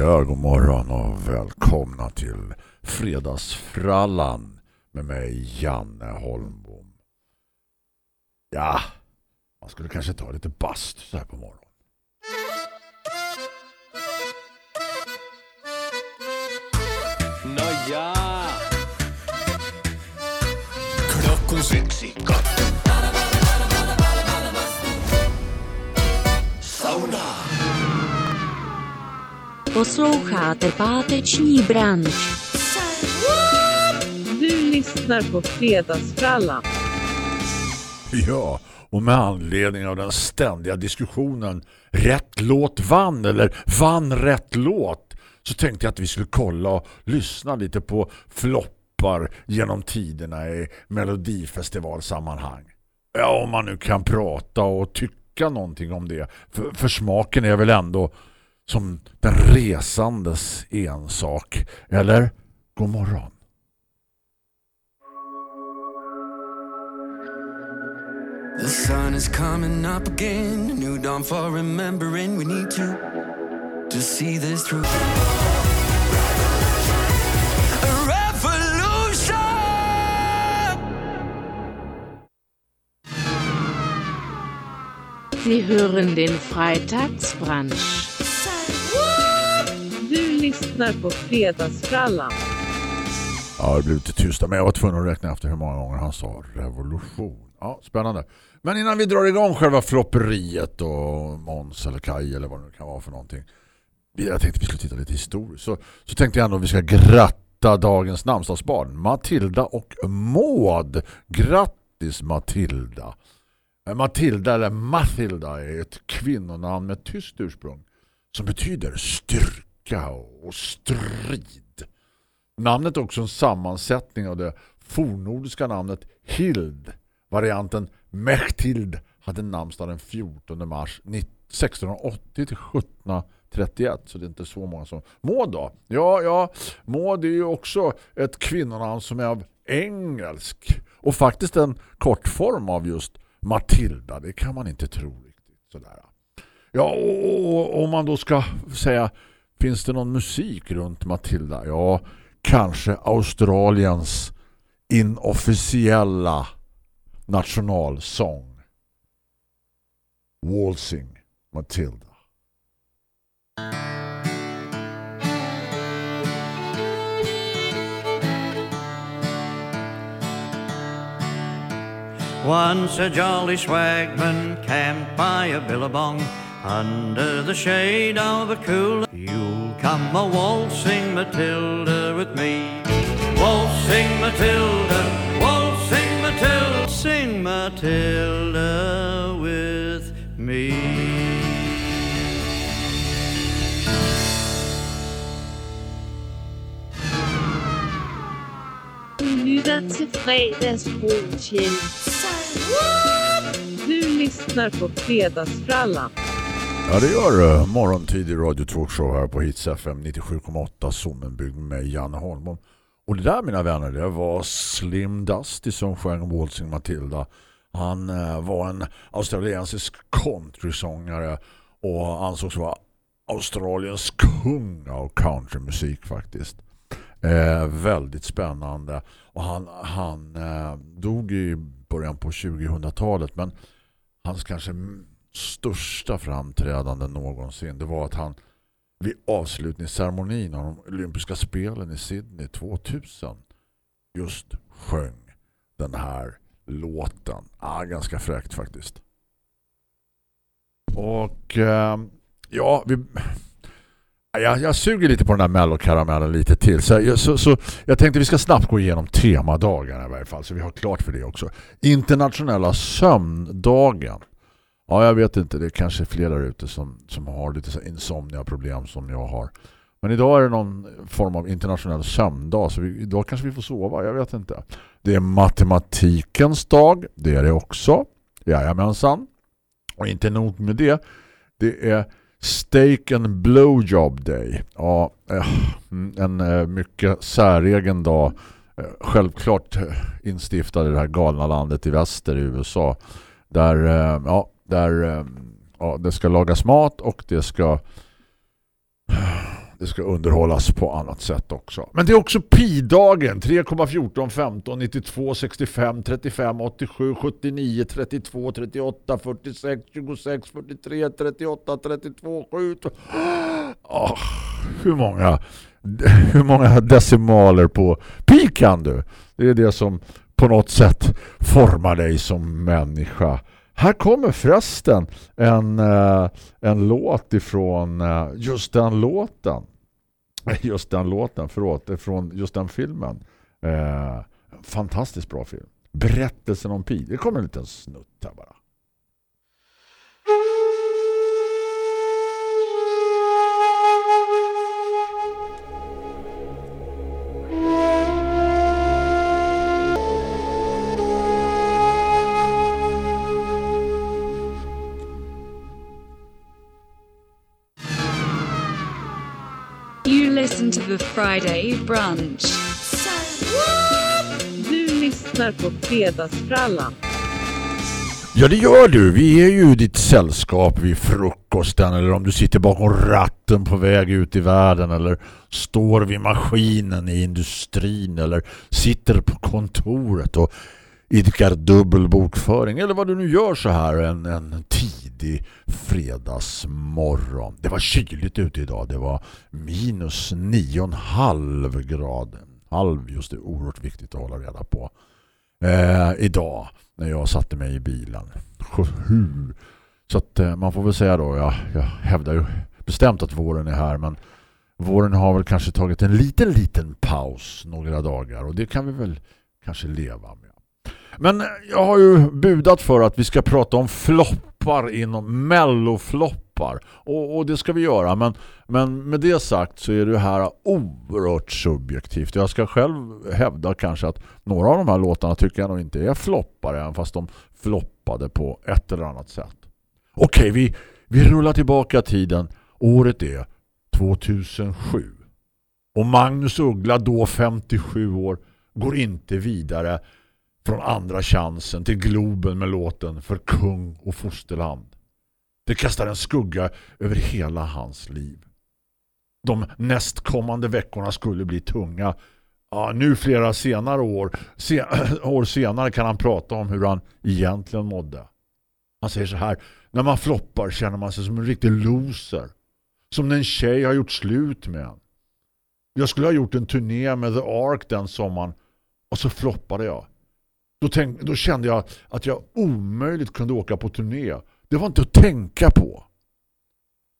Ja, god morgon och välkomna till Fredagsfrallan med mig Janne Holmbom. Ja, man skulle kanske ta lite bast så här på morgonen. Nåja! Klockan sex i gatan Posloucháte páteční branč. Du lyssnar på Fredagsfrallan. Ja, och med anledning av den ständiga diskussionen rätt låt vann eller vann rätt låt så tänkte jag att vi skulle kolla och lyssna lite på floppar genom tiderna i Melodifestivalsammanhang. Ja, om man nu kan prata och tycka någonting om det. För, för smaken är väl ändå som den resandes ensak. Eller? God morgon. The sun is coming up again, a new dawn for remembering we need to to see this through. A revolution! Sie hören den Freitagsbrunch. Lyssnar på Fredagsfrallan. Ja, det blev lite tysta. Men jag var tvungen att räkna efter hur många gånger han sa revolution. Ja, spännande. Men innan vi drar igång själva flopperiet och Måns eller Kaj eller vad det nu kan vara för någonting. Jag tänkte att vi skulle titta lite historiskt. Så, så tänkte jag ändå att vi ska gratta dagens namnsdagsbarn. Matilda och Maud. Grattis Matilda. Eh, Matilda eller Matilda är ett kvinnonamn med tyst ursprung som betyder styrka och strid. Namnet är också en sammansättning av det fornordiska namnet Hild. Varianten Mechtild hade namnsdag den 14 mars 1680 till 1731 så det är inte så många som... Maud då? Ja, ja, Maud är ju också ett kvinnonamn som är av engelsk och faktiskt en kortform av just Matilda. Det kan man inte tro riktigt sådär. Ja, och om man då ska säga finns det någon musik runt Matilda? Ja, kanske Australiens inofficiella nationalsång. Waltzing Matilda. Once a jolly swagman camped by a billabong under the shade of a cool. Come a waltzing Matilda with me. Waltzing Matilda, waltzing Matilda, sing Matilda with me. Du lytter til. Du lyssnar på Fredagsfrallan. Ja, det gör du. Morgontid i Radio Talkshow här på Hits FM 97,8 Sommenbygd med Janne Holmom. Och det där, mina vänner, det var Slim Dusty som sjöng Waltzing Matilda. Han eh, var en australiensisk countrysångare och ansågs vara Australiens kung av countrymusik faktiskt. Eh, väldigt spännande. Och han, han eh, dog i början på 2000-talet men hans kanske största framträdande någonsin det var att han vid avslutningsceremonin av de olympiska spelen i Sydney 2000 just sjöng den här låten. Ah, ganska fräckt faktiskt. Och eh, ja, vi jag, jag suger lite på den här mellokaramellen lite till. Så, jag, så, så jag tänkte vi ska snabbt gå igenom temadagarna i varje fall. Så vi har klart för det också. Internationella sömndagen. Ja, jag vet inte. Det är kanske fler där ute som, som har lite insomnia-problem som jag har. Men idag är det någon form av internationell sömndag så vi, idag kanske vi får sova, jag vet inte. Det är matematikens dag, det är det också. Jajamensan. Och inte nog med det, det är Steak and Blowjob Day. Ja, eh, en eh, mycket säregen dag. Eh, självklart instiftad i det här galna landet i väster i USA. Där, ja, där eh, ja, det ska lagas mat och det ska det ska underhållas på annat sätt också. Men det är också pi-dagen. 3,14, 15, 92, 65, 35, 87, 79, 32, 38, 46, 26, 43, 38, 32, 7. Oh, hur många hur många decimaler på pi kan du? Det är det som på något sätt formar dig som människa. Här kommer förresten en, eh, en låt ifrån eh, just den låten. Just den låten, förlåt, från just den filmen. Eh, fantastiskt bra film. Berättelsen om Pi. Det kommer en liten snutt här bara. To the Friday brunch. Du lyssnar på Fredagsfrallan. Ja det gör du. Vi är ju ditt sällskap vid frukosten eller om du sitter bakom ratten på väg ut i världen eller står vid maskinen i industrin eller sitter på kontoret och idkar dubbel bokföring eller vad du nu gör så här en, en tidig fredagsmorgon. Det var kyligt ute idag. Det var minus 9,5 grad. Halv, just det, oerhört viktigt att hålla reda på. Eh, idag när jag satte mig i bilen. Så att eh, man får väl säga då, jag, jag hävdar ju bestämt att våren är här men våren har väl kanske tagit en liten, liten paus några dagar och det kan vi väl kanske leva med. Men jag har ju budat för att vi ska prata om floppar inom mellofloppar. Och, och det ska vi göra. Men, men med det sagt så är det här oerhört subjektivt. Jag ska själv hävda kanske att några av de här låtarna tycker jag nog inte är floppar även fast de floppade på ett eller annat sätt. Okej, vi, vi rullar tillbaka tiden. Året är 2007. Och Magnus Uggla, då 57 år, går inte vidare från andra chansen till Globen med låten För kung och fosterland. Det kastar en skugga över hela hans liv. De nästkommande veckorna skulle bli tunga. Ja, nu flera senare år, sen, år senare kan han prata om hur han egentligen mådde. Han säger så här, när man floppar känner man sig som en riktig loser. Som när en tjej har gjort slut med en. Jag skulle ha gjort en turné med The Ark den sommaren och så floppade jag. Då, tänk, då kände jag att jag omöjligt kunde åka på turné. Det var inte att tänka på.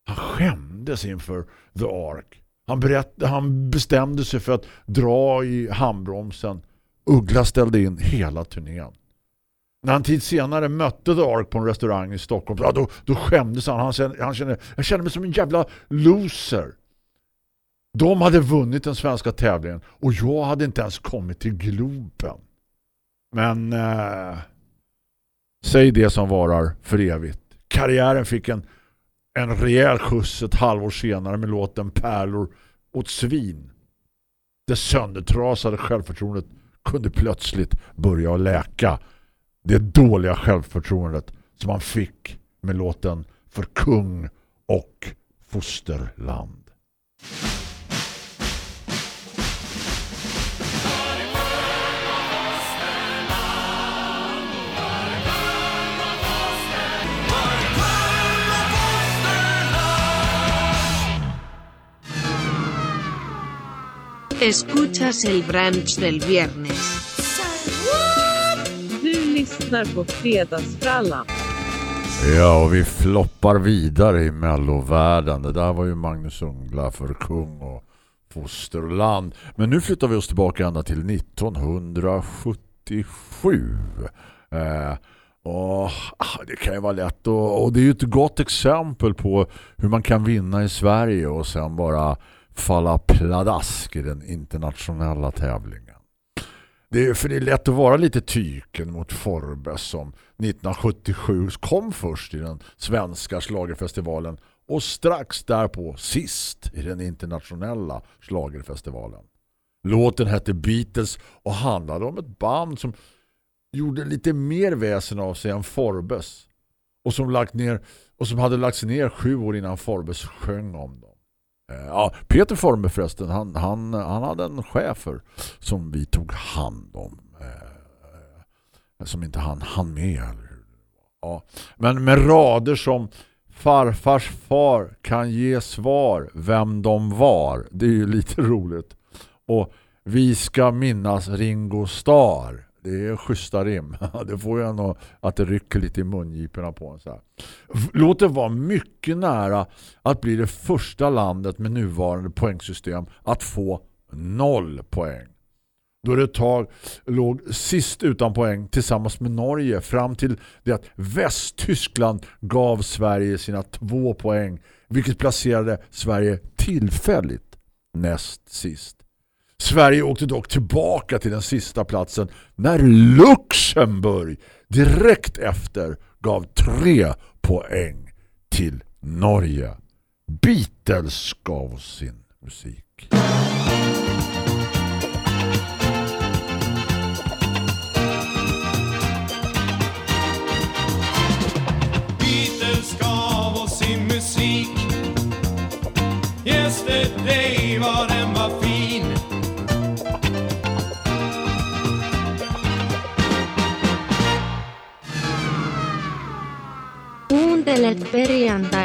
Han skämdes inför The Ark. Han, berätt, han bestämde sig för att dra i handbromsen. Uggla ställde in hela turnén. När han tid senare mötte The Ark på en restaurang i Stockholm ja, då, då skämdes han. Han kände, han kände, jag kände mig som en jävla loser. De hade vunnit den svenska tävlingen och jag hade inte ens kommit till Globen. Men eh, säg det som varar för evigt. Karriären fick en, en rejäl skjuts ett halvår senare med låten Pärlor åt svin. Det söndertrasade självförtroendet kunde plötsligt börja läka. Det dåliga självförtroendet som han fick med låten För kung och fosterland. Escuchas el brunch del viernes. Du lyssnar på Fredagsfrallan. Ja, och vi floppar vidare i mellovärlden. Det där var ju Magnus Uggla för kung och fosterland. Men nu flyttar vi oss tillbaka ända till 1977. Eh, och, ah, det kan ju vara lätt. Och, och det är ju ett gott exempel på hur man kan vinna i Sverige och sen bara falla pladask i den internationella tävlingen. Det är, för det är lätt att vara lite tyken mot Forbes som 1977 kom först i den svenska slagerfestivalen och strax därpå sist i den internationella slagerfestivalen. Låten hette Beatles och handlade om ett band som gjorde lite mer väsen av sig än Forbes och som, lagt ner, och som hade lagts ner sju år innan Forbes sjöng om dem. Eh, ja, Peter Forme förresten, han, han, han hade en chefer som vi tog hand om. Eh, som inte han han med. Eller? Ja. Men med rader som farfars far kan ge svar vem de var. Det är ju lite roligt. Och vi ska minnas Ringo Starr. Det är schyssta rim. Det får jag nog att det rycker lite i mungiporna på en så här. Låter vara mycket nära att bli det första landet med nuvarande poängsystem att få noll poäng. Då det tag låg sist utan poäng tillsammans med Norge fram till det att Västtyskland gav Sverige sina två poäng vilket placerade Sverige tillfälligt näst sist. Sverige åkte dock tillbaka till den sista platsen när Luxemburg direkt efter gav tre poäng till Norge. Beatles gav sin musik.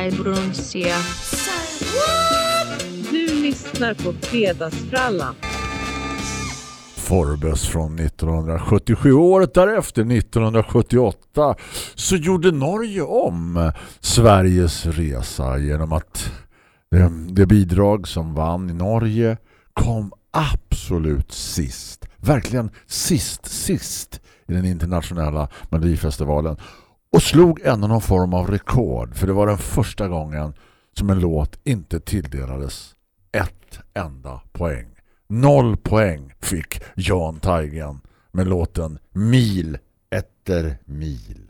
Perjantai-brunssia. Du lyssnar på Fredagsfrallan. Forbes från 1977. Året därefter, 1978, så gjorde Norge om Sveriges resa genom att det, det bidrag som vann i Norge kom absolut sist. Verkligen sist, sist i den internationella Melodifestivalen. Och slog ändå någon form av rekord. För det var den första gången som en låt inte tilldelades ett enda poäng. Noll poäng fick Jan Taigen med låten Mil efter mil.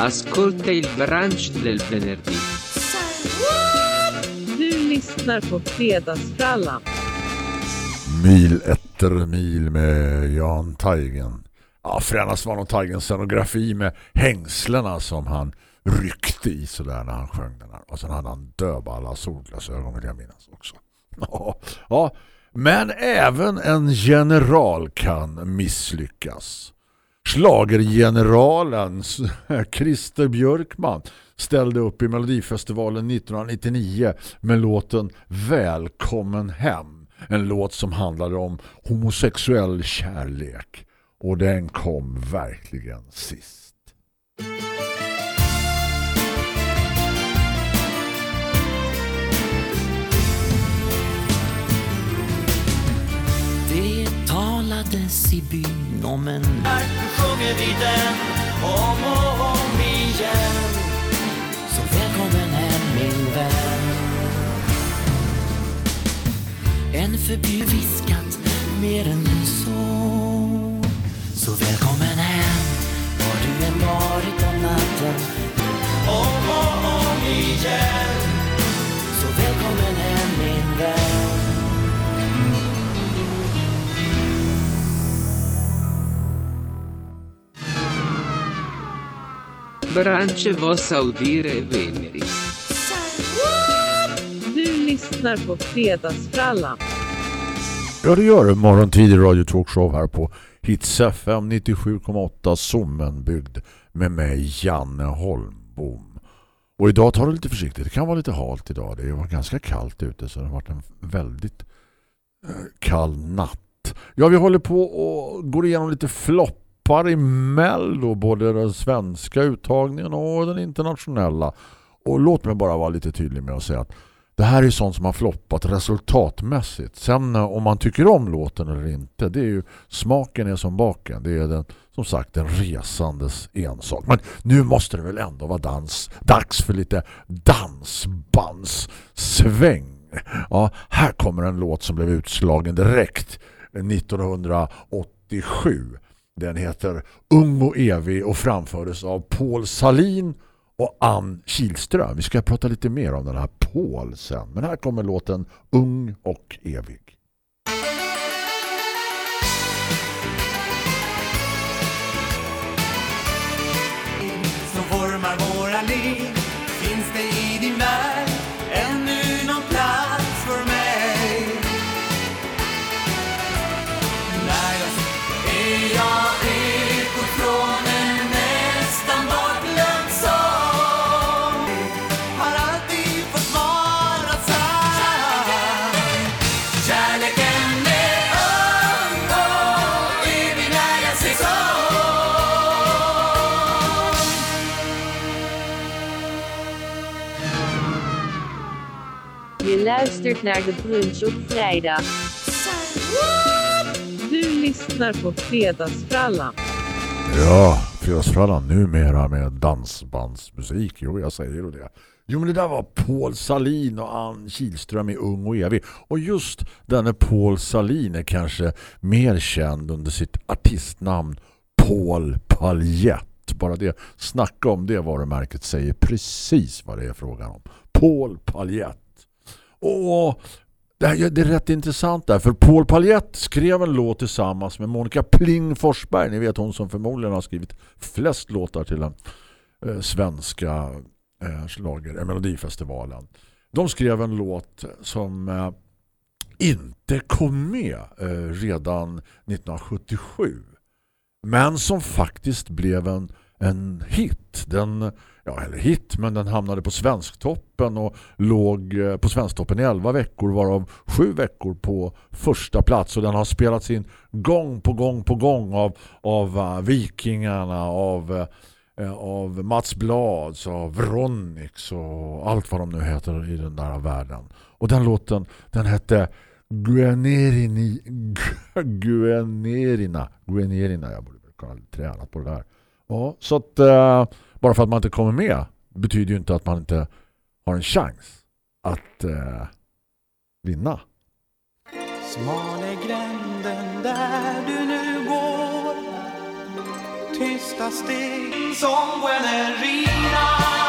Ascolta il brunch del venerdì. Du lyssnar på Fredagsfrallan. Mil efter mil med Jan Teigen. Ja, främst var nog Teigens scenografi med hängslena som han ryckte i sådär när han sjöng den här. Och sen hade han döballa solglasögon vill jag minnas också. Ja, ja, men även en general kan misslyckas. Schlagergeneralen Christer Björkman ställde upp i Melodifestivalen 1999 med låten Välkommen hem. En låt som handlade om homosexuell kärlek. Och den kom verkligen sist. Möttes i byn om en Här sjunger vi den om och om igen. Så välkommen hem min vän. En förbjud viskat mer än så Så välkommen hem var du än varit om natten. Om och om igen. Så välkommen hem min vän. Brunch vossa udire veneri. Du lyssnar på Fredagsfrallan. Ja, det gör det. Morgontid i Radio Talkshow här på Hits FM 97,8 Sommenbygd med mig Janne Holmbom. Och idag tar det lite försiktigt. Det kan vara lite halt idag. Det var ganska kallt ute så det har varit en väldigt Kall natt. Ja, vi håller på och går igenom lite floppar i Mello, både den svenska uttagningen och den internationella. Och låt mig bara vara lite tydlig med att säga att det här är sånt som har floppat resultatmässigt. Sen eh, om man tycker om låten eller inte, det är ju smaken är som baken. Det är den, som sagt den resandes ensak. Men nu måste det väl ändå vara dans, dags för lite dansbandssväng. Ja, här kommer en låt som blev utslagen direkt eh, 1987. Den heter Ung och evig och framfördes av Paul Salin och Ann Kilström. Vi ska prata lite mer om den här Paul sen. Men här kommer låten Ung och evig. som formar våra liv luistert naar de brunch op vrijdag. Du lyssnar på Fredagsfrallan. Ja, fredagsfrallan numera med dansbandsmusik. Jo, jag säger det. Jo, men det där var Paul Salin och Ann Kilström i Ung och Evig. Och just denne Paul Salin är kanske mer känd under sitt artistnamn Paul Paljett. Bara det, snacka om det varumärket säger precis vad det är frågan om. Paul Paljett. Och det, här, det är rätt intressant där, för Paul Paljett skrev en låt tillsammans med Monica Pling Forsberg. Ni vet hon som förmodligen har skrivit flest låtar till den eh, svenska eh, slager, eh, Melodifestivalen. De skrev en låt som eh, inte kom med eh, redan 1977. Men som faktiskt blev en, en hit. Den, ja, eller hit, men den hamnade på Svensktoppen och låg eh, på Svensktoppen i 11 veckor varav sju veckor på första plats. Och den har spelats in gång på gång på gång av, av uh, Vikingarna, av, uh, av Mats Blads, av Ronix och allt vad de nu heter i den där världen. Och den låten, den hette Guenerini, Guenerina, Guenerina, jag borde kunna träna på det där. Ja, så att uh, bara för att man inte kommer med betyder ju inte att man inte har en chans att uh, vinna. Smal är gränden där du nu går Tysta steg som Guinerina Den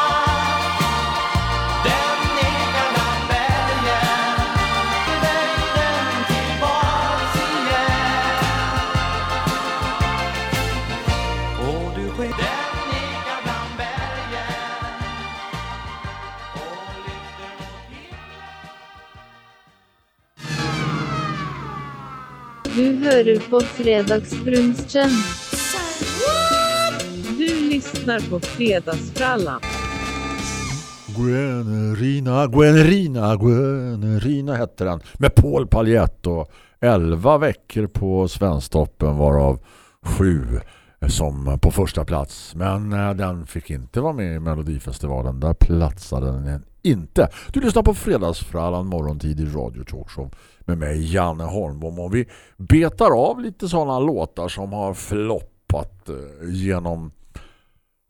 himlen Du på Fredagsbrunchen. Du lyssnar på Fredagsfrallan. Guenerina, Guenerina, Guenerina hette den. Med Paul Paljett och 11 veckor på Svensktoppen varav sju som på första plats. Men eh, den fick inte vara med i Melodifestivalen. Där platsade den inte. Du lyssnar på Fredagsfrallan morgontid i Radio Talkshow med mig Janne Holmbom och vi betar av lite sådana låtar som har floppat eh, genom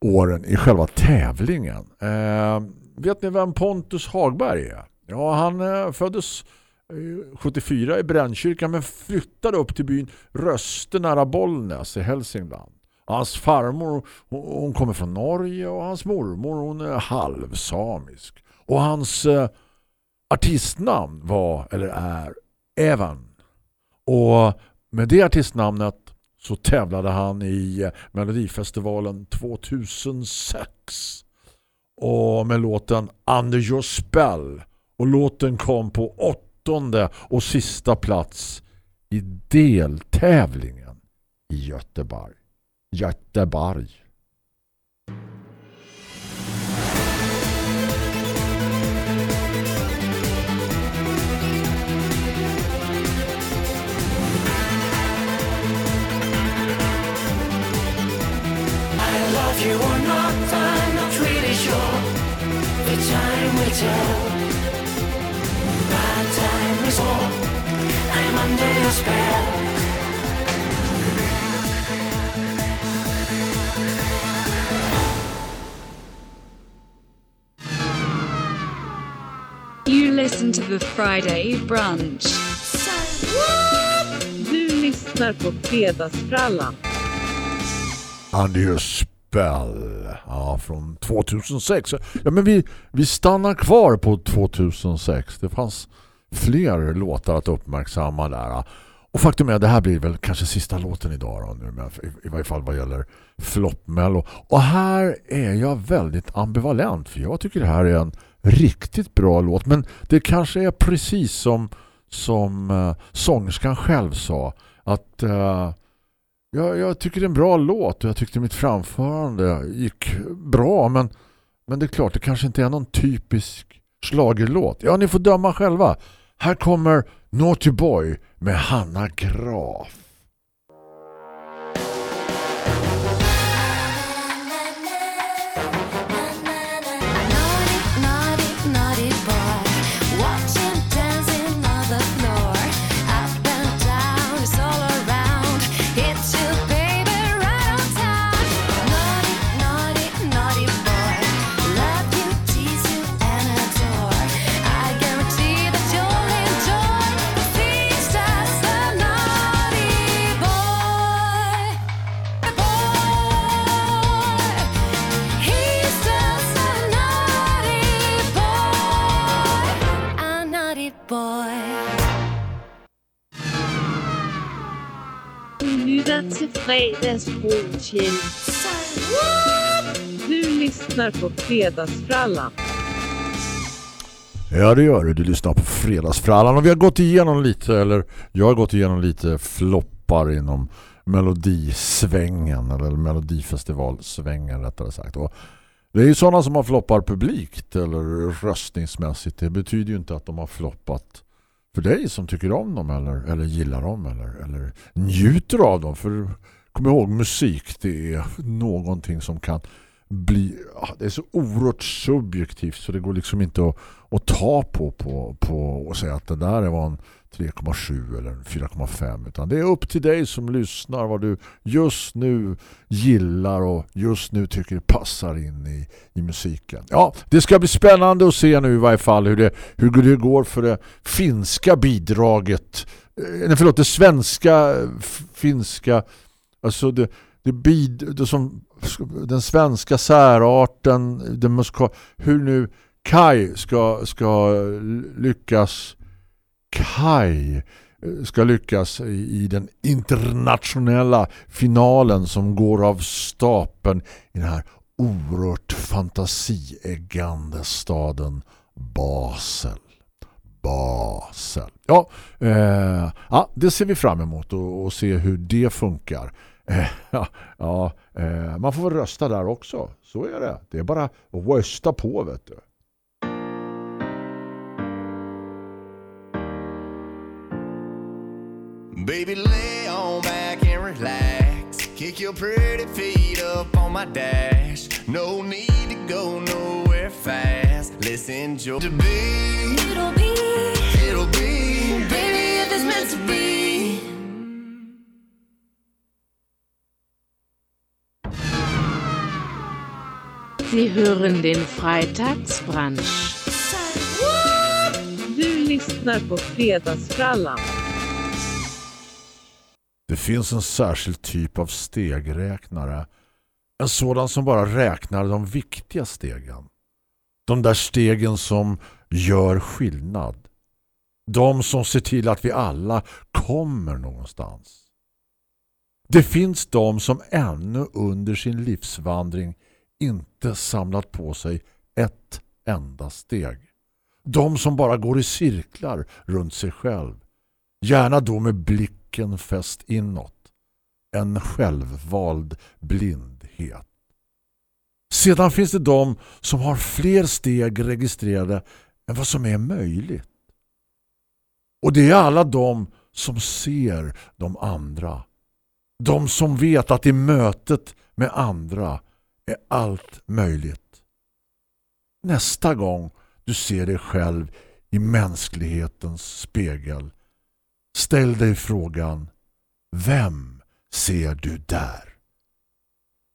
åren i själva tävlingen. Eh, vet ni vem Pontus Hagberg är? Ja, han eh, föddes eh, 74 i Brännkyrkan men flyttade upp till byn Röste nära Bollnäs i Hälsingland. Hans farmor hon, hon kommer från Norge och hans mormor hon är halvsamisk. Och hans eh, artistnamn var eller är Evan. Och med det artistnamnet så tävlade han i eh, Melodifestivalen 2006 och med låten Under Your Spell och låten kom på åttonde och sista plats i deltävlingen i Göteborg. Göteborg. Tell. My time is all. I'm under your spell. You listen to the Friday brunch. Du lyssnar på Fredagsfrallan. Under spell. Ja, från 2006. Ja, men vi, vi stannar kvar på 2006. Det fanns fler låtar att uppmärksamma där. Och faktum är att det här blir väl kanske sista låten idag då, nu, men i, i varje fall vad gäller floppmello. Och här är jag väldigt ambivalent för jag tycker det här är en riktigt bra låt. Men det kanske är precis som, som uh, sångerskan själv sa att uh, jag, jag tycker det är en bra låt och jag tyckte mitt framförande gick bra men, men det är klart det kanske inte är någon typisk slagerlåt. Ja, ni får döma själva. Här kommer Naughty Boy med Hanna Graf. Fredagsbrunchen. Du lyssnar på Fredagsfrallan. Ja det gör du, du lyssnar på Fredagsfrallan och vi har gått igenom lite, eller jag har gått igenom lite floppar inom melodisvängen eller melodifestivalsvängen rättare sagt. Och det är ju sådana som har floppar publikt eller röstningsmässigt. Det betyder ju inte att de har floppat för dig som tycker om dem eller, eller gillar dem eller, eller njuter av dem. För kom ihåg, musik det är någonting som kan bli, det är så oerhört subjektivt så det går liksom inte att, att ta på, på, på och säga att det där var en 3,7 eller 4,5 utan det är upp till dig som lyssnar vad du just nu gillar och just nu tycker passar in i, i musiken. Ja, det ska bli spännande att se nu i varje fall hur det, hur det går för det finska bidraget eh, nej förlåt, det svenska finska alltså det, det, bid, det som den svenska särarten den muska, hur nu Kai ska, ska lyckas Kai eh, ska lyckas i den internationella finalen som går av stapeln i den här oerhört fantasieggande staden Basel. Basel. Ja, eh, ja, det ser vi fram emot och, och se hur det funkar. Eh, ja, eh, man får väl rösta där också. Så är det. Det är bara att rösta på, vet du. Baby, lay on back and relax. Kick your pretty feet up on my dash. No need to go nowhere fast. Let's enjoy to be. It'll be, It'll be, Sie hören den Freitagsbrunch. Du lyssnar på Fredagsfrallan. Det finns en särskild typ av stegräknare. En sådan som bara räknar de viktiga stegen. De där stegen som gör skillnad. De som ser till att vi alla kommer någonstans. Det finns de som ännu under sin livsvandring inte samlat på sig ett enda steg. De som bara går i cirklar runt sig själv. Gärna då med blicken fäst inåt. En självvald blindhet. Sedan finns det de som har fler steg registrerade än vad som är möjligt. Och det är alla de som ser de andra. De som vet att i mötet med andra är allt möjligt. Nästa gång du ser dig själv i mänsklighetens spegel, ställ dig frågan Vem ser du där?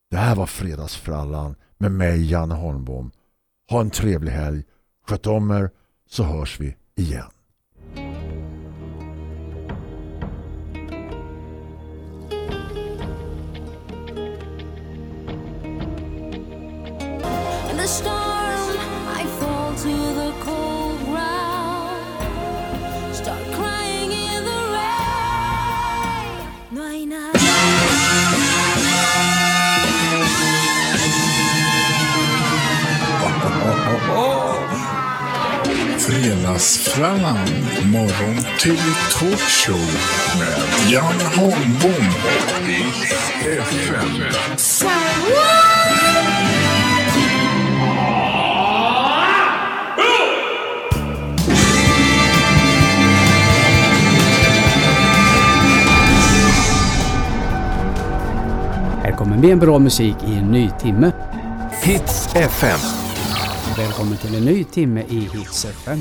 Det här var Fredagsfrallan med mig, Janne Holmbom. Ha en trevlig helg. Sköt om er så hörs vi igen. Fredagsfrallan, morgon till talkshow med Janne Holmbom och FM. Kommer mer bra musik i en ny timme. Hits FM. Välkommen till en ny timme i Hits FM.